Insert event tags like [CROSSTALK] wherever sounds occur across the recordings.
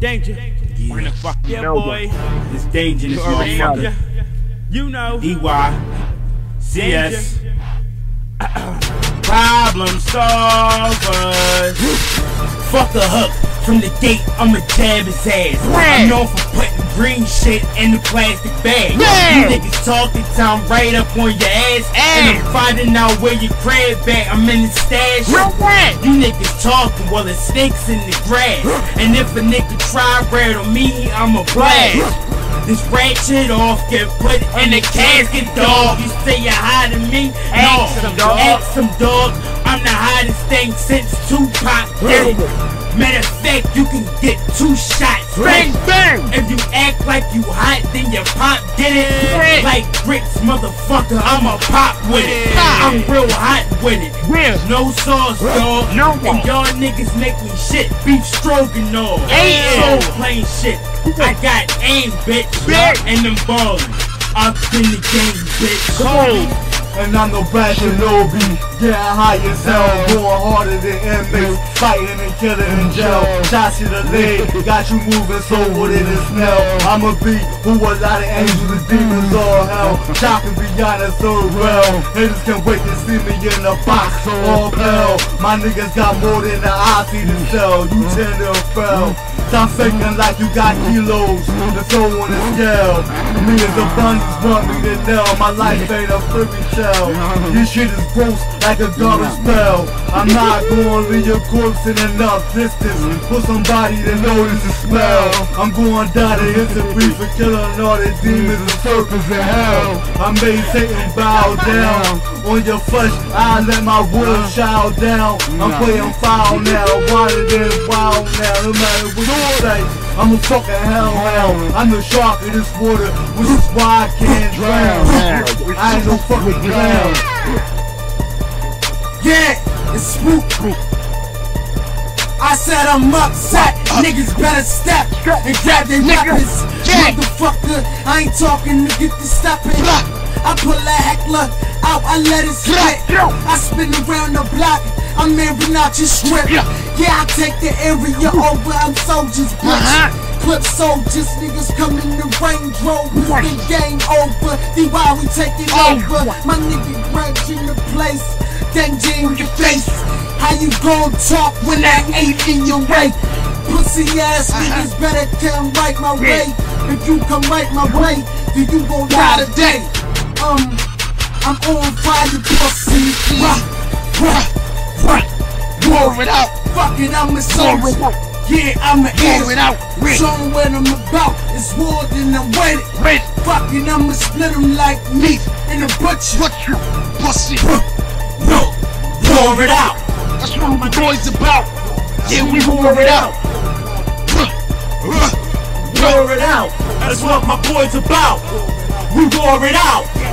Danger. Yeah. The fuck yeah, No, boy. It's dangerous, You already know. motherfucker. You know. EY. CS. [CLEARS THROAT] Problem solvers. Fuck a hook. From the gate, I'ma jab his ass. I'm known for putting green shit in the plastic bag. You niggas talking time right up on your ass. And I'm finding out where you crab at. I'm in the stash. You niggas talking while the snakes in the grass. And if a nigga try red on me, I'ma blast. This ratchet off, get put in the casket, dog. You say you're hiding me? No, Ask dog. Ask dog. I'm the hottest thing since Tupac did it. Matter of fact, you can get two shots. Bang, bang! If you act like you hot, then your pop get it. Like bricks, motherfucker, I'ma pop with it. I'm real hot with it. Real. No sauce, dog. No And one. y'all niggas make me shit. Beef stroganoff. Damn. So plain shit. I got aim, bitch. Big. And them ballin'. Up in the game, bitch. Cold. And I'm no bad shinobi, getting high as hell, going harder than inmates, fighting and killing in jail. Shots to the leg, got you moving so what it is now. I'ma be who a lot of angels and demons all hell. Chopping beyond the third realm. Haters can't wait to see me in the box, all hell. My niggas got more than the eye see to sell. You tend to fell. Stop faking like you got kilos, the soul on the scale. Me and the bunnies want me to know my life ain't a fairy tale. This shit is gross like a garbage spell. I'm not gonna leave your corpse in enough distance for somebody to notice the smell. I'm going down to history for killing all the demons and serpents in hell. I made Satan bow down on your flesh. I let my will chow down. I'm playing foul now, wilder than wild now. No matter what you say, I'm a fucking hellhound. I'm the shark in this water, which is why I can't drown. I ain't no fucking clown. Yeah, it's spook. I said I'm upset. Niggas better step and grab their weapons. Motherfucker, I ain't talking to get the stepping. I pull a heckler out, I let it spit. I spin around the block. I'm airing out your strip. Yeah, I take the area over. I'm soldiers, bitch. Clip soldiers, niggas come in the Range. The game over. The while we taking over. My nigga Greg in the place. Danger in your face. How you gon' talk when I ain't in your way? Pussy ass niggas better come right my way. If you come right my way, then you gon' die today. Um, I'm on fire, pussy. Rah, rah, rah. War it out. Fuck it, I'm a soldier. Yeah, I'm an War it out. Show 'em what I'm about. It's war, then I'm with it. Fuck it, I'ma split 'em like meat in a butcher. What you pussy? No, war it out. That's what my boys about. Yeah, we wore it out. War it out. That's what my boys about. We war it out.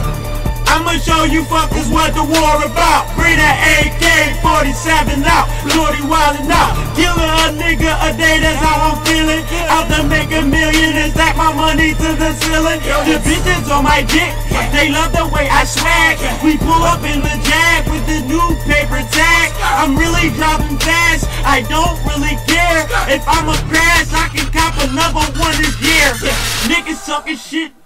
I'ma show you fuckers what the war about. Bring that AK-47 out. Shorty wildin' out. Killing a nigga a day, that's how I'm feeling. Out to make a million and stack my money to the ceiling. The bitches on my dick, they love the way I swag. We pull up in the jag with the new paper tag. I'm really driving fast. I don't really care if I'm a crash. I can cop another one this year. Niggas sucking shit